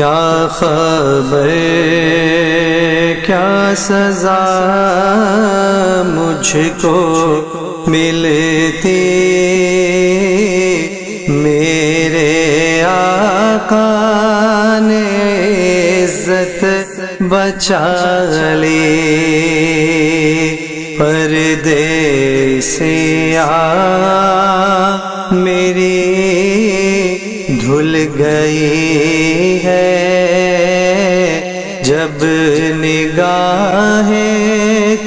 کیا خبر کیا سزا مجھ کو ملتی؟ میرے آقا نے عزت بچا لی۔ پردے سے آ میری گئی ہے۔ جب نگاہ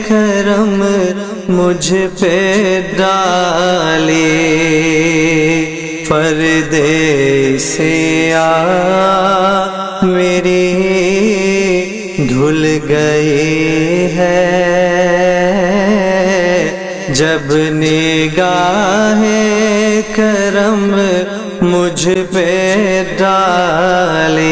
کرم مجھ پہ ڈالی، پردے سے آ میری دھل گئی ہے۔ جب نگاہ کرم مجھ پہ ڈالے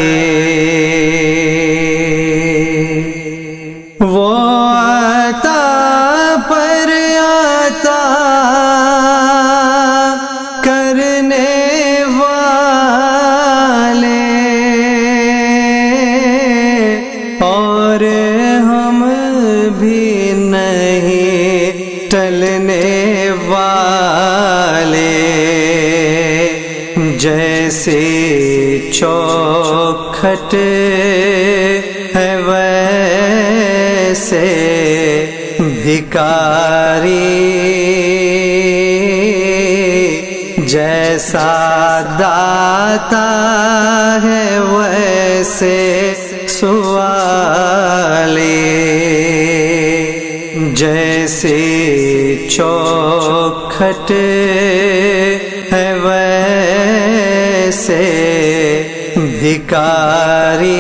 جیسے چوکھٹ ہے ویسے بھکاری جیسا داتا ہے ویسے سوالی جیسے چوکھٹ ہے ویسے بھکاری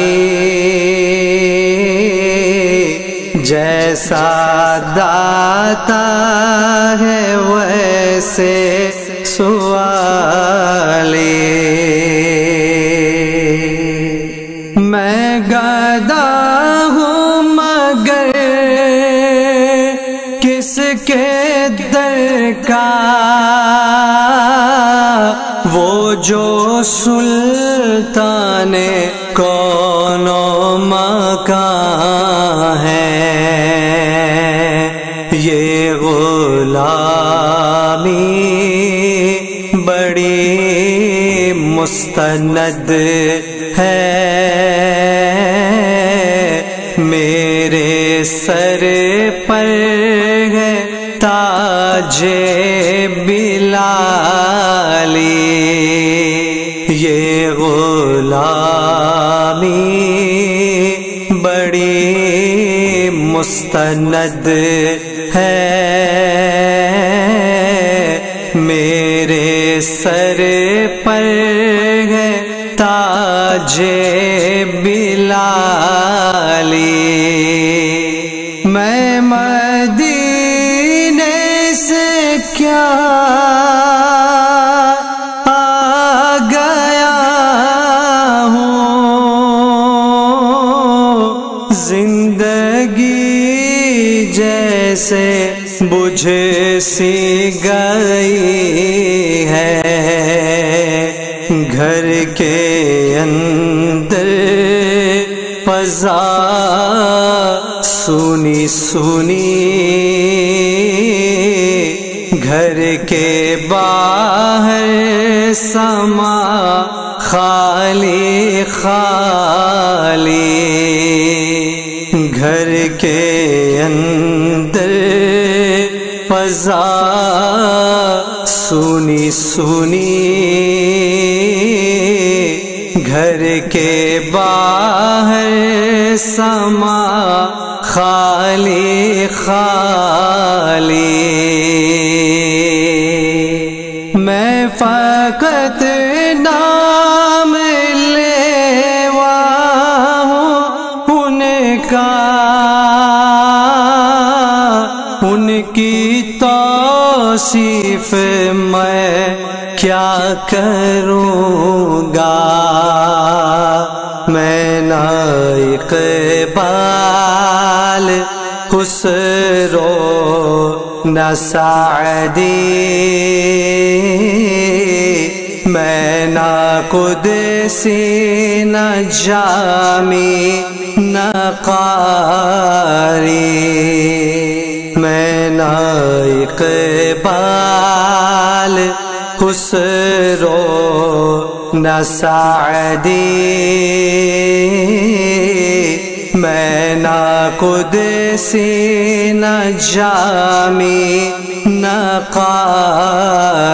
جیسا داتا ہے ویسے سوالی میں گدا ہوں مگر کس کے در کا وہ جو سلطان کون مکان ہے، یہ غلامی بڑی مستند ہے۔ میرے سر پر ہے تاج غلامی بڑی مستند ہے۔ میرے سر پر ہے تاج بلالی۔ میں مدینے سے کیا بجھ سی گئی ہے گھر کے اندر فضا۔ سنی سنی۔ گھر کے باہر سما خالی خالی۔ گھر کے اندر فضا سنی سنی گھر کے باہر سما خالی خالی میں فقط نام لیوا ہوں ان کا ان کی توصیف میں کیا کروں گا؟ میں نائق بال، خسرو نسعدی میں نہ قدسی نہ جامی نہ قاری میں نہ اقبال خسرو نسعدی میں نہ قدسی نہ جامی نہ قاری